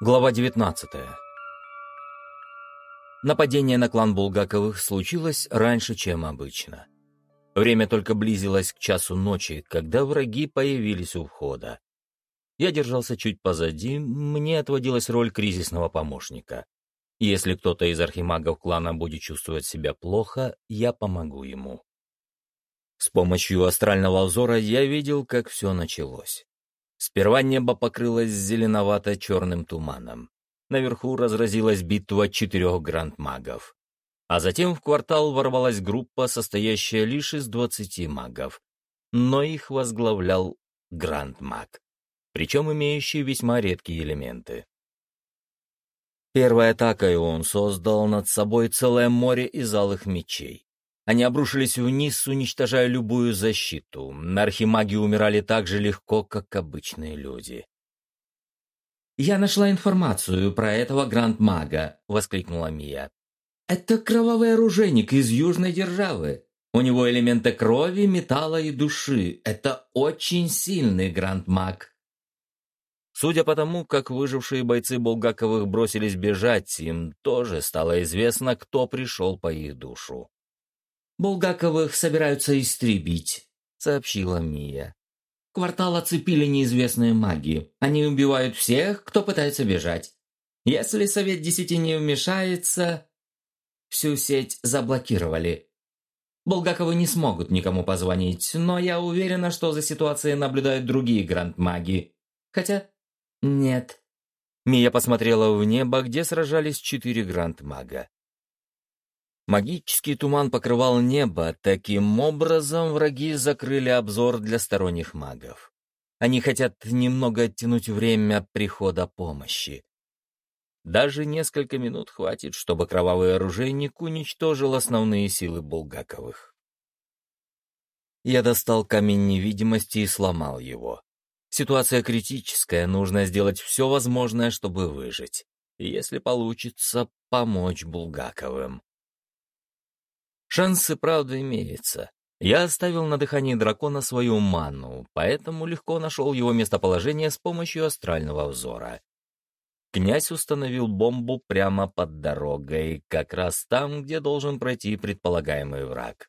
Глава 19 Нападение на клан Булгаковых случилось раньше, чем обычно. Время только близилось к часу ночи, когда враги появились у входа. Я держался чуть позади, мне отводилась роль кризисного помощника. Если кто-то из архимагов клана будет чувствовать себя плохо, я помогу ему. С помощью астрального взора я видел, как все началось. Сперва небо покрылось зеленовато-черным туманом. Наверху разразилась битва четырех гранд-магов. А затем в квартал ворвалась группа, состоящая лишь из двадцати магов. Но их возглавлял гранд-маг, причем имеющий весьма редкие элементы. Первой атакой он создал над собой целое море из алых мечей. Они обрушились вниз, уничтожая любую защиту. Архимаги умирали так же легко, как обычные люди. «Я нашла информацию про этого гранд-мага», — воскликнула Мия. «Это кровавый оружейник из Южной Державы. У него элементы крови, металла и души. Это очень сильный гранд-маг». Судя по тому, как выжившие бойцы Булгаковых бросились бежать, им тоже стало известно, кто пришел по их душу. «Булгаковых собираются истребить», — сообщила Мия. «Квартал оцепили неизвестные маги. Они убивают всех, кто пытается бежать. Если Совет Десяти не вмешается, всю сеть заблокировали. Булгаковы не смогут никому позвонить, но я уверена, что за ситуацией наблюдают другие гранд-маги. Хотя нет». Мия посмотрела в небо, где сражались четыре гранд-мага. Магический туман покрывал небо, таким образом враги закрыли обзор для сторонних магов. Они хотят немного оттянуть время прихода помощи. Даже несколько минут хватит, чтобы кровавый оружейник уничтожил основные силы Булгаковых. Я достал камень невидимости и сломал его. Ситуация критическая, нужно сделать все возможное, чтобы выжить. Если получится, помочь Булгаковым. Шансы, правда, имеются. Я оставил на дыхании дракона свою ману, поэтому легко нашел его местоположение с помощью астрального взора. Князь установил бомбу прямо под дорогой, как раз там, где должен пройти предполагаемый враг.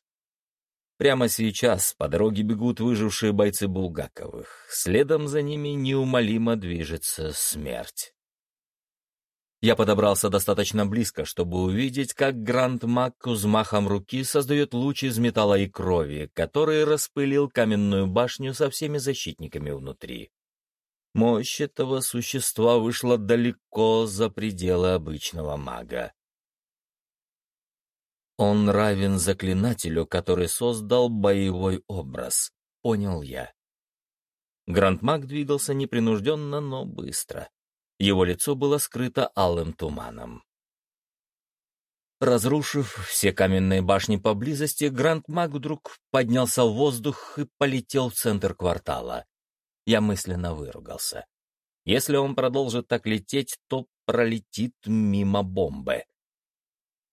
Прямо сейчас по дороге бегут выжившие бойцы Булгаковых. Следом за ними неумолимо движется смерть. Я подобрался достаточно близко, чтобы увидеть, как Гранд Мак взмахом руки создает луч из металла и крови, который распылил каменную башню со всеми защитниками внутри. Мощь этого существа вышла далеко за пределы обычного мага. Он равен заклинателю, который создал боевой образ, понял я. Грандмаг двигался непринужденно, но быстро. Его лицо было скрыто алым туманом. Разрушив все каменные башни поблизости, Гранд-маг вдруг поднялся в воздух и полетел в центр квартала. Я мысленно выругался. Если он продолжит так лететь, то пролетит мимо бомбы.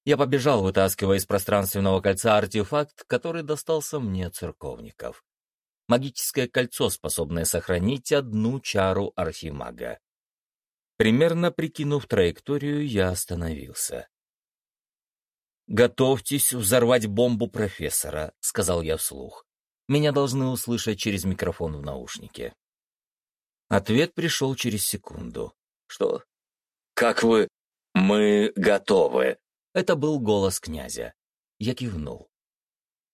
Я побежал, вытаскивая из пространственного кольца артефакт, который достался мне от церковников. Магическое кольцо, способное сохранить одну чару архимага. Примерно прикинув траекторию, я остановился. «Готовьтесь взорвать бомбу профессора», — сказал я вслух. «Меня должны услышать через микрофон в наушнике». Ответ пришел через секунду. «Что?» «Как вы?» «Мы готовы», — это был голос князя. Я кивнул.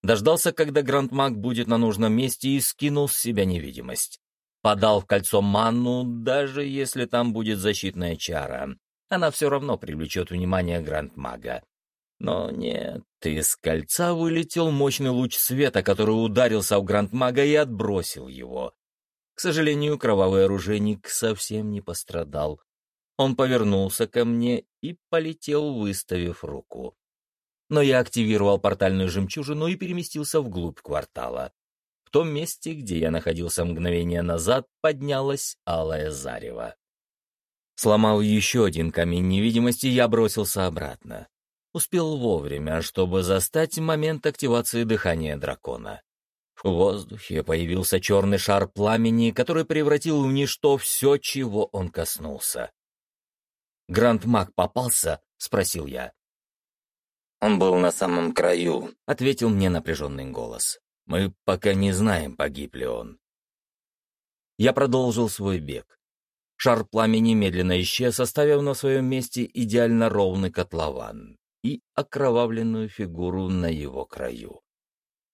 Дождался, когда Грандмаг будет на нужном месте и скинул с себя невидимость подал в кольцо манну, даже если там будет защитная чара. Она все равно привлечет внимание Гранд-мага. Но нет, из кольца вылетел мощный луч света, который ударился в Гранд-мага и отбросил его. К сожалению, кровавый оружейник совсем не пострадал. Он повернулся ко мне и полетел, выставив руку. Но я активировал портальную жемчужину и переместился вглубь квартала. В том месте, где я находился мгновение назад, поднялась алая зарево. Сломал еще один камень невидимости, я бросился обратно. Успел вовремя, чтобы застать момент активации дыхания дракона. В воздухе появился черный шар пламени, который превратил в ничто все, чего он коснулся. Гранд Мак попался?» — спросил я. «Он был на самом краю», — ответил мне напряженный голос. «Мы пока не знаем, погиб ли он». Я продолжил свой бег. Шар пламени медленно исчез, оставив на своем месте идеально ровный котлован и окровавленную фигуру на его краю.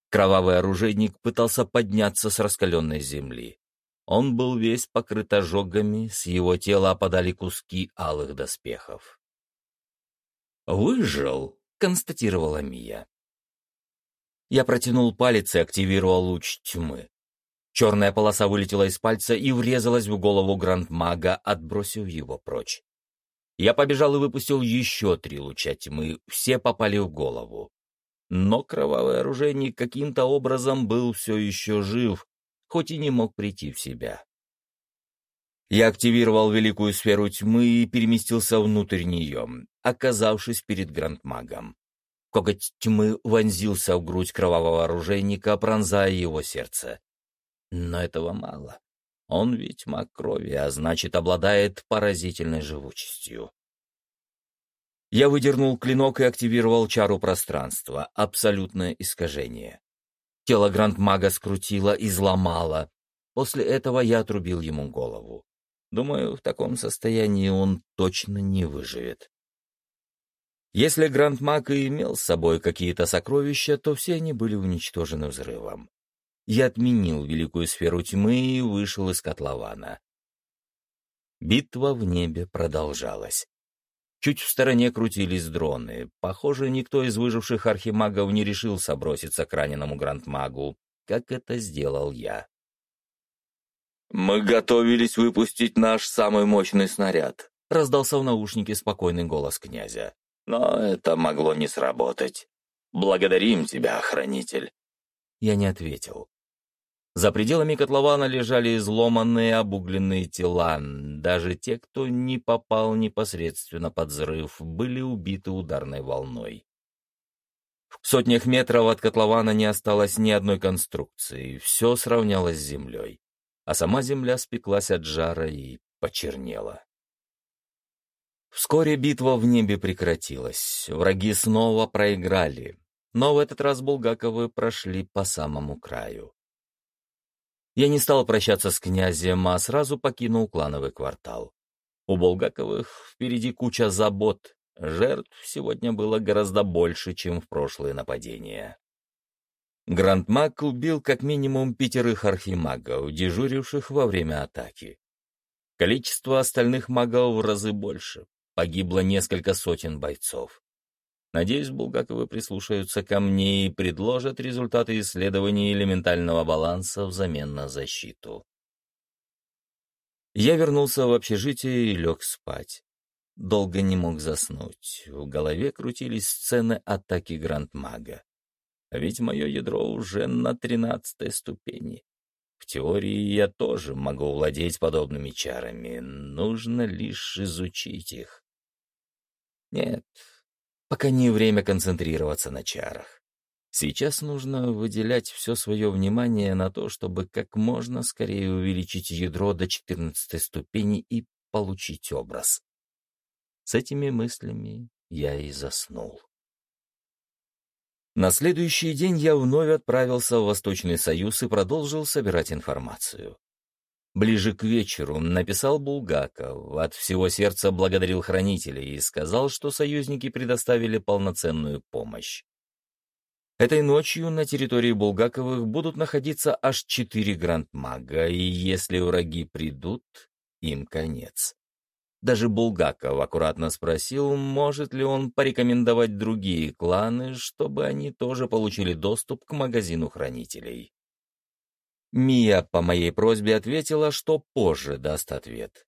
Кровавый оружейник пытался подняться с раскаленной земли. Он был весь покрыт ожогами, с его тела опадали куски алых доспехов. «Выжил», — констатировала Мия. Я протянул палец и активировал луч тьмы. Черная полоса вылетела из пальца и врезалась в голову грандмага, отбросив его прочь. Я побежал и выпустил еще три луча тьмы, все попали в голову. Но кровавый оружейник каким-то образом был все еще жив, хоть и не мог прийти в себя. Я активировал великую сферу тьмы и переместился внутрь нее, оказавшись перед грандмагом. Коготь тьмы вонзился в грудь кровавого оружейника, пронзая его сердце. Но этого мало. Он ведь маг крови, а значит, обладает поразительной живучестью. Я выдернул клинок и активировал чару пространства, абсолютное искажение. Тело гранд-мага скрутило, изломало. После этого я отрубил ему голову. Думаю, в таком состоянии он точно не выживет. Если гранд-маг и имел с собой какие-то сокровища, то все они были уничтожены взрывом я отменил великую сферу тьмы и вышел из котлована. Битва в небе продолжалась. Чуть в стороне крутились дроны. Похоже, никто из выживших архимагов не решился броситься к раненому грандмагу, как это сделал я. «Мы готовились выпустить наш самый мощный снаряд», — раздался в наушнике спокойный голос князя. «Но это могло не сработать. Благодарим тебя, хранитель». Я не ответил. За пределами котлована лежали изломанные обугленные тела. Даже те, кто не попал непосредственно под взрыв, были убиты ударной волной. В сотнях метров от котлована не осталось ни одной конструкции, все сравнялось с землей, а сама земля спеклась от жара и почернела. Вскоре битва в небе прекратилась, враги снова проиграли, но в этот раз Булгаковы прошли по самому краю. Я не стал прощаться с князем, а сразу покинул клановый квартал. У Булгаковых впереди куча забот, жертв сегодня было гораздо больше, чем в прошлые нападения. Грандмаг убил как минимум пятерых архимагов, дежуривших во время атаки. Количество остальных магов в разы больше, погибло несколько сотен бойцов. Надеюсь, Булгаковы прислушаются ко мне и предложат результаты исследований элементального баланса взамен на защиту. Я вернулся в общежитие и лег спать. Долго не мог заснуть. В голове крутились сцены атаки Грандмага. А ведь мое ядро уже на тринадцатой ступени. В теории я тоже могу владеть подобными чарами, нужно лишь изучить их. Нет, Пока не время концентрироваться на чарах. Сейчас нужно выделять все свое внимание на то, чтобы как можно скорее увеличить ядро до 14 ступени и получить образ. С этими мыслями я и заснул. На следующий день я вновь отправился в Восточный Союз и продолжил собирать информацию. Ближе к вечеру написал Булгаков, от всего сердца благодарил хранителей и сказал, что союзники предоставили полноценную помощь. Этой ночью на территории Булгаковых будут находиться аж четыре грандмага, и если враги придут, им конец. Даже Булгаков аккуратно спросил, может ли он порекомендовать другие кланы, чтобы они тоже получили доступ к магазину хранителей. Мия по моей просьбе ответила, что позже даст ответ.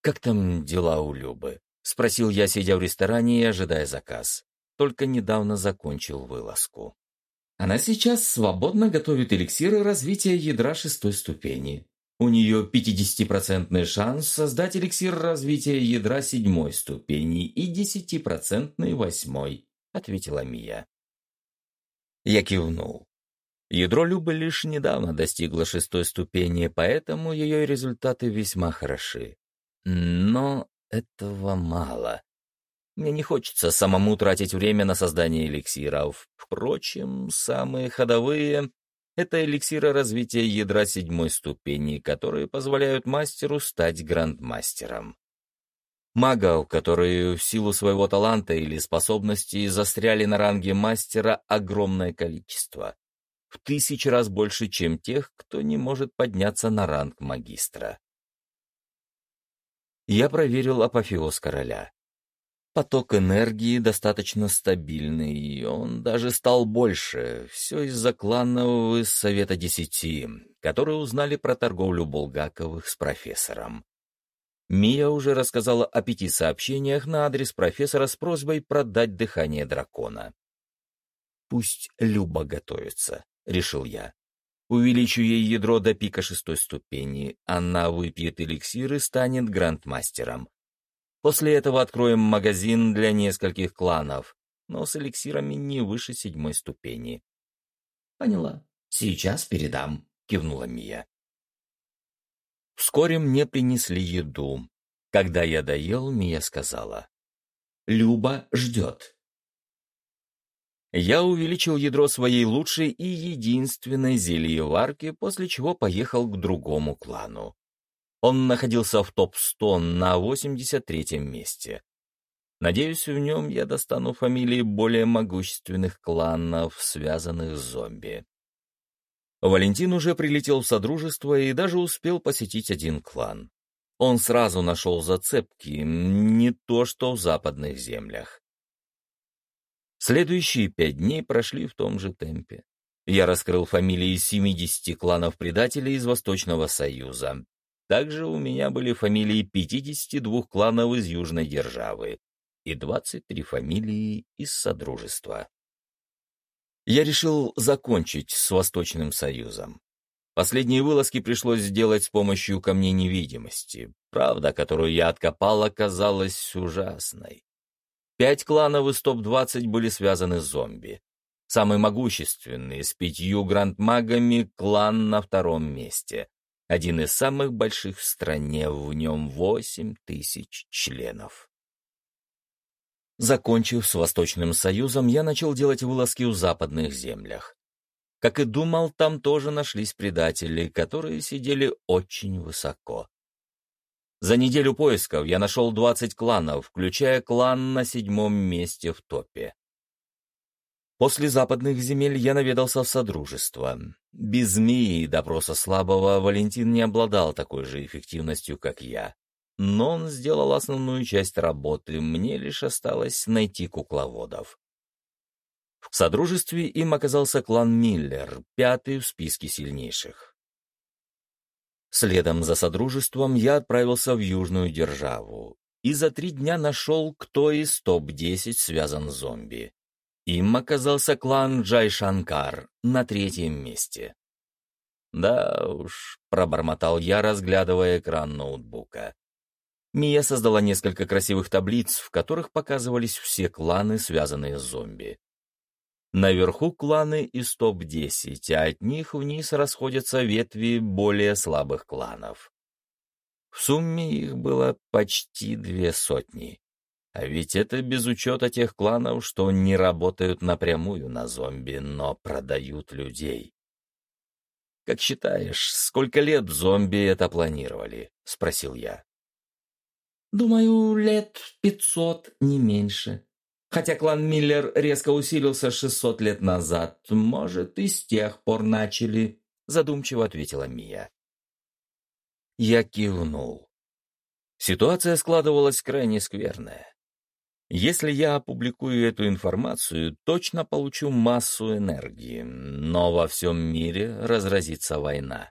«Как там дела у Любы?» — спросил я, сидя в ресторане и ожидая заказ. Только недавно закончил вылазку. Она сейчас свободно готовит эликсиры развития ядра шестой ступени. У нее 50% шанс создать эликсир развития ядра седьмой ступени и 10% восьмой, ответила Мия. Я кивнул. Ядро Любы лишь недавно достигло шестой ступени, поэтому ее результаты весьма хороши. Но этого мало. Мне не хочется самому тратить время на создание эликсиров. Впрочем, самые ходовые — это эликсиры развития ядра седьмой ступени, которые позволяют мастеру стать грандмастером. Магов, которые в силу своего таланта или способностей застряли на ранге мастера, огромное количество. В тысячи раз больше, чем тех, кто не может подняться на ранг магистра. Я проверил апофеоз короля. Поток энергии достаточно стабильный, и он даже стал больше. Все из-за кланового Совета Десяти, которые узнали про торговлю Булгаковых с профессором. Мия уже рассказала о пяти сообщениях на адрес профессора с просьбой продать дыхание дракона. «Пусть Люба готовится», — решил я. «Увеличу ей ядро до пика шестой ступени, она выпьет эликсир и станет грандмастером. После этого откроем магазин для нескольких кланов, но с эликсирами не выше седьмой ступени». «Поняла. Сейчас передам», — кивнула Мия. Вскоре мне принесли еду. Когда я доел, Мия сказала. «Люба ждет». Я увеличил ядро своей лучшей и единственной зельеварки, после чего поехал к другому клану. Он находился в топ-100 на 83-м месте. Надеюсь, в нем я достану фамилии более могущественных кланов, связанных с зомби. Валентин уже прилетел в Содружество и даже успел посетить один клан. Он сразу нашел зацепки, не то что в западных землях. Следующие пять дней прошли в том же темпе. Я раскрыл фамилии 70 кланов предателей из Восточного Союза. Также у меня были фамилии 52 кланов из Южной Державы и 23 фамилии из Содружества я решил закончить с Восточным Союзом. Последние вылазки пришлось сделать с помощью камней невидимости. Правда, которую я откопал, оказалась ужасной. Пять кланов из топ-20 были связаны с зомби. Самый могущественный, с пятью грандмагами, клан на втором месте. Один из самых больших в стране, в нем восемь тысяч членов. Закончив с Восточным Союзом, я начал делать вылазки в западных землях. Как и думал, там тоже нашлись предатели, которые сидели очень высоко. За неделю поисков я нашел 20 кланов, включая клан на седьмом месте в топе. После западных земель я наведался в Содружество. Без змеи и допроса слабого Валентин не обладал такой же эффективностью, как я но он сделал основную часть работы, мне лишь осталось найти кукловодов. В содружестве им оказался клан Миллер, пятый в списке сильнейших. Следом за содружеством я отправился в Южную Державу и за три дня нашел, кто из топ-10 связан с зомби. Им оказался клан Джай Шанкар на третьем месте. Да уж, пробормотал я, разглядывая экран ноутбука. Мия создала несколько красивых таблиц, в которых показывались все кланы, связанные с зомби. Наверху кланы из топ-10, а от них вниз расходятся ветви более слабых кланов. В сумме их было почти две сотни. А ведь это без учета тех кланов, что не работают напрямую на зомби, но продают людей. «Как считаешь, сколько лет зомби это планировали?» — спросил я. Думаю, лет пятьсот, не меньше. Хотя клан Миллер резко усилился шестьсот лет назад. Может, и с тех пор начали, задумчиво ответила Мия. Я кивнул. Ситуация складывалась крайне скверная. Если я опубликую эту информацию, точно получу массу энергии, но во всем мире разразится война.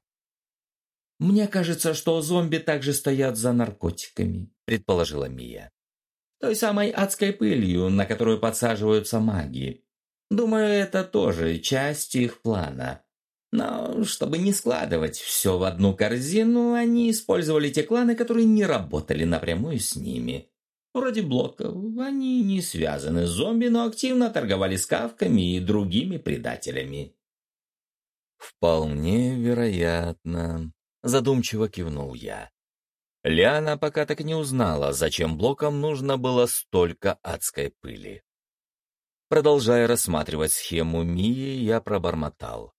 «Мне кажется, что зомби также стоят за наркотиками», — предположила Мия. «Той самой адской пылью, на которую подсаживаются маги. Думаю, это тоже часть их плана. Но чтобы не складывать все в одну корзину, они использовали те кланы, которые не работали напрямую с ними. Вроде блоков, они не связаны с зомби, но активно торговали скавками и другими предателями». «Вполне вероятно», задумчиво кивнул я. Лиана пока так не узнала, зачем блокам нужно было столько адской пыли. Продолжая рассматривать схему Мии, я пробормотал.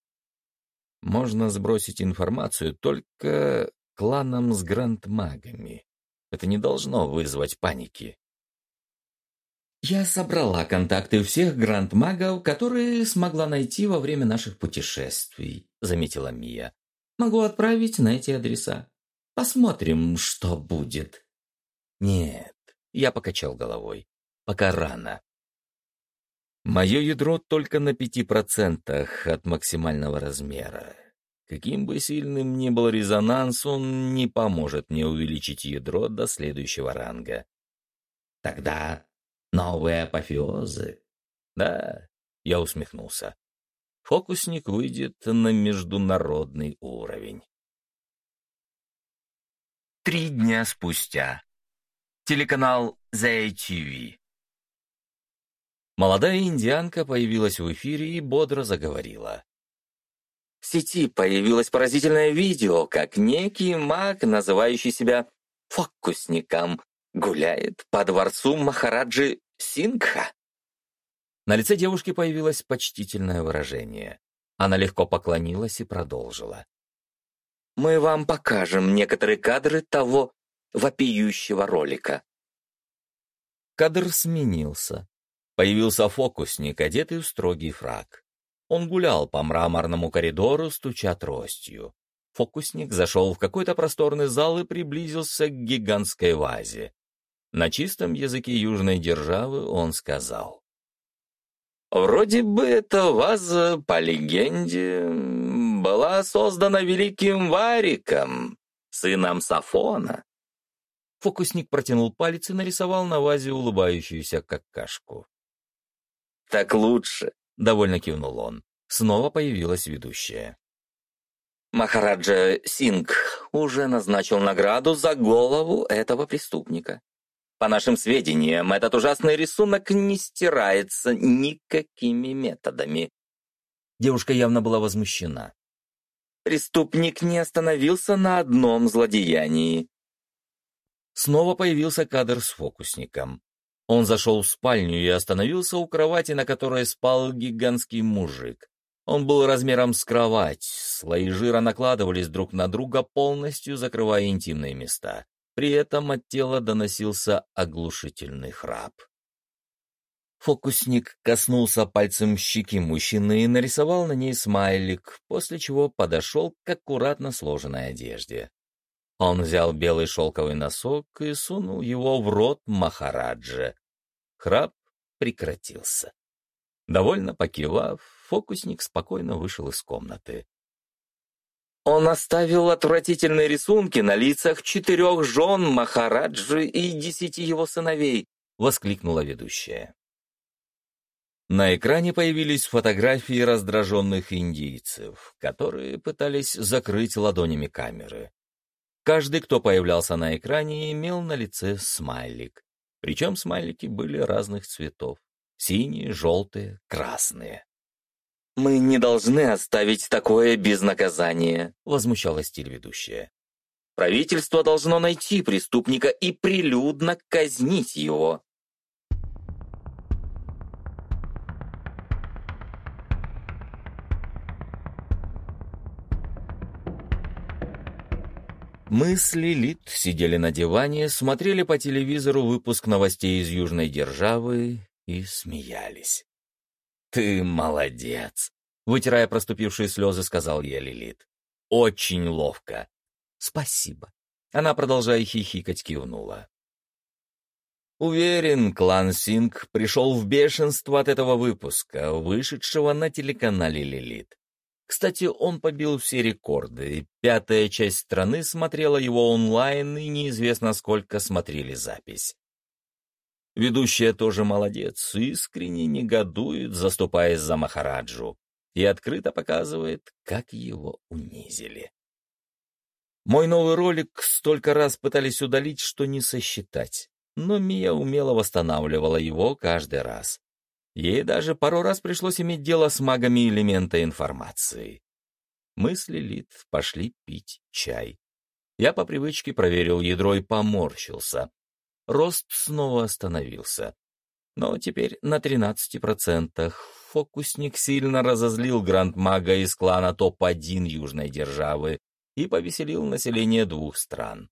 Можно сбросить информацию только кланам с грандмагами. Это не должно вызвать паники. Я собрала контакты всех грандмагов, которые смогла найти во время наших путешествий, заметила Мия. Могу отправить на эти адреса. Посмотрим, что будет. Нет, я покачал головой. Пока рано. Мое ядро только на пяти процентах от максимального размера. Каким бы сильным ни был резонанс, он не поможет мне увеличить ядро до следующего ранга. Тогда новые апофеозы. Да, я усмехнулся. Фокусник выйдет на международный уровень. Три дня спустя. Телеканал ZTV. Молодая индианка появилась в эфире и бодро заговорила. В сети появилось поразительное видео, как некий маг, называющий себя фокусником, гуляет по дворцу Махараджи Сингха. На лице девушки появилось почтительное выражение. Она легко поклонилась и продолжила мы вам покажем некоторые кадры того вопиющего ролика. Кадр сменился. Появился фокусник, одетый в строгий фраг. Он гулял по мраморному коридору, стуча тростью. Фокусник зашел в какой-то просторный зал и приблизился к гигантской вазе. На чистом языке южной державы он сказал. «Вроде бы эта ваза, по легенде, была создана великим Вариком, сыном Сафона. Фокусник протянул палец и нарисовал на вазе улыбающуюся какашку. «Так лучше», — довольно кивнул он. Снова появилась ведущая. Махараджа Синг уже назначил награду за голову этого преступника. По нашим сведениям, этот ужасный рисунок не стирается никакими методами. Девушка явно была возмущена. Преступник не остановился на одном злодеянии. Снова появился кадр с фокусником. Он зашел в спальню и остановился у кровати, на которой спал гигантский мужик. Он был размером с кровать, слои жира накладывались друг на друга, полностью закрывая интимные места. При этом от тела доносился оглушительный храп. Фокусник коснулся пальцем щеки мужчины и нарисовал на ней смайлик, после чего подошел к аккуратно сложенной одежде. Он взял белый шелковый носок и сунул его в рот Махараджа. Храп прекратился. Довольно покивав, фокусник спокойно вышел из комнаты. Он оставил отвратительные рисунки на лицах четырех жен Махараджи и десяти его сыновей, — воскликнула ведущая. На экране появились фотографии раздраженных индийцев, которые пытались закрыть ладонями камеры. Каждый, кто появлялся на экране, имел на лице смайлик. Причем смайлики были разных цветов — синие, желтые, красные. «Мы не должны оставить такое без наказания», — возмущалась телеведущая. «Правительство должно найти преступника и прилюдно казнить его». Мы с Лилит сидели на диване, смотрели по телевизору выпуск новостей из Южной Державы и смеялись. «Ты молодец!» — вытирая проступившие слезы, сказал я Лилит. «Очень ловко!» «Спасибо!» Она, продолжая хихикать, кивнула. Уверен, клан Синг пришел в бешенство от этого выпуска, вышедшего на телеканале Лилит. Кстати, он побил все рекорды. Пятая часть страны смотрела его онлайн, и неизвестно, сколько смотрели запись. Ведущая тоже молодец, искренне негодует, заступаясь за Махараджу, и открыто показывает, как его унизили. Мой новый ролик столько раз пытались удалить, что не сосчитать, но Мия умело восстанавливала его каждый раз. Ей даже пару раз пришлось иметь дело с магами элемента информации. Мы с пошли пить чай. Я по привычке проверил ядро и поморщился. Рост снова остановился. Но теперь на 13%. Фокусник сильно разозлил гранд-мага из клана топ-1 Южной Державы и повеселил население двух стран.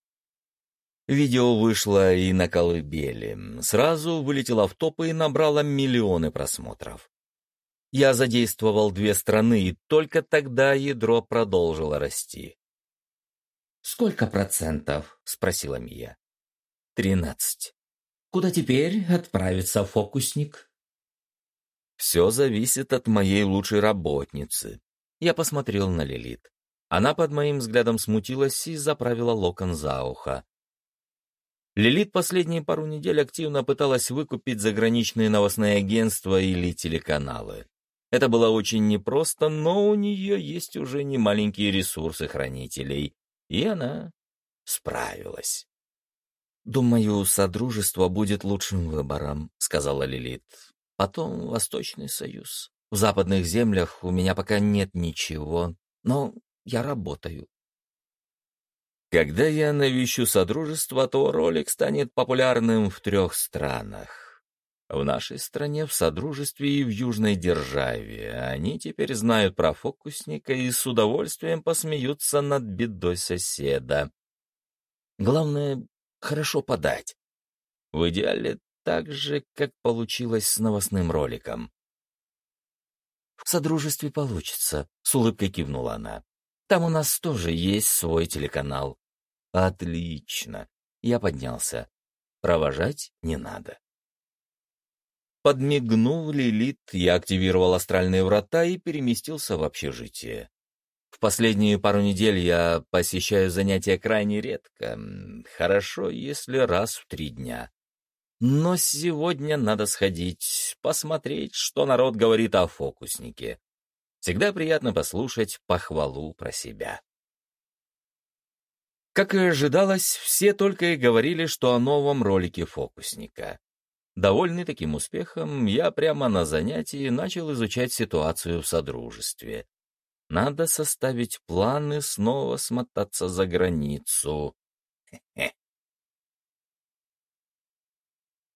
Видео вышло и на колыбели. Сразу вылетело в топы и набрало миллионы просмотров. Я задействовал две страны, и только тогда ядро продолжило расти. «Сколько процентов?» — спросила Мия. «Тринадцать». «Куда теперь отправится фокусник?» «Все зависит от моей лучшей работницы». Я посмотрел на Лилит. Она под моим взглядом смутилась и заправила локон за ухо. Лилит последние пару недель активно пыталась выкупить заграничные новостные агентства или телеканалы. Это было очень непросто, но у нее есть уже немаленькие ресурсы хранителей, и она справилась. «Думаю, Содружество будет лучшим выбором», — сказала Лилит. «Потом Восточный Союз. В западных землях у меня пока нет ничего, но я работаю. Когда я навещу Содружество, то ролик станет популярным в трех странах. В нашей стране, в Содружестве и в Южной Державе. Они теперь знают про фокусника и с удовольствием посмеются над бедой соседа. Главное — хорошо подать. В идеале так же, как получилось с новостным роликом. «В Содружестве получится», — с улыбкой кивнула она. «Там у нас тоже есть свой телеканал. Отлично. Я поднялся. Провожать не надо. Подмигнув Лилит, я активировал астральные врата и переместился в общежитие. В последние пару недель я посещаю занятия крайне редко. Хорошо, если раз в три дня. Но сегодня надо сходить, посмотреть, что народ говорит о фокуснике. Всегда приятно послушать похвалу про себя. Как и ожидалось, все только и говорили, что о новом ролике фокусника. Довольный таким успехом, я прямо на занятии начал изучать ситуацию в Содружестве. Надо составить планы снова смотаться за границу. Хе-хе.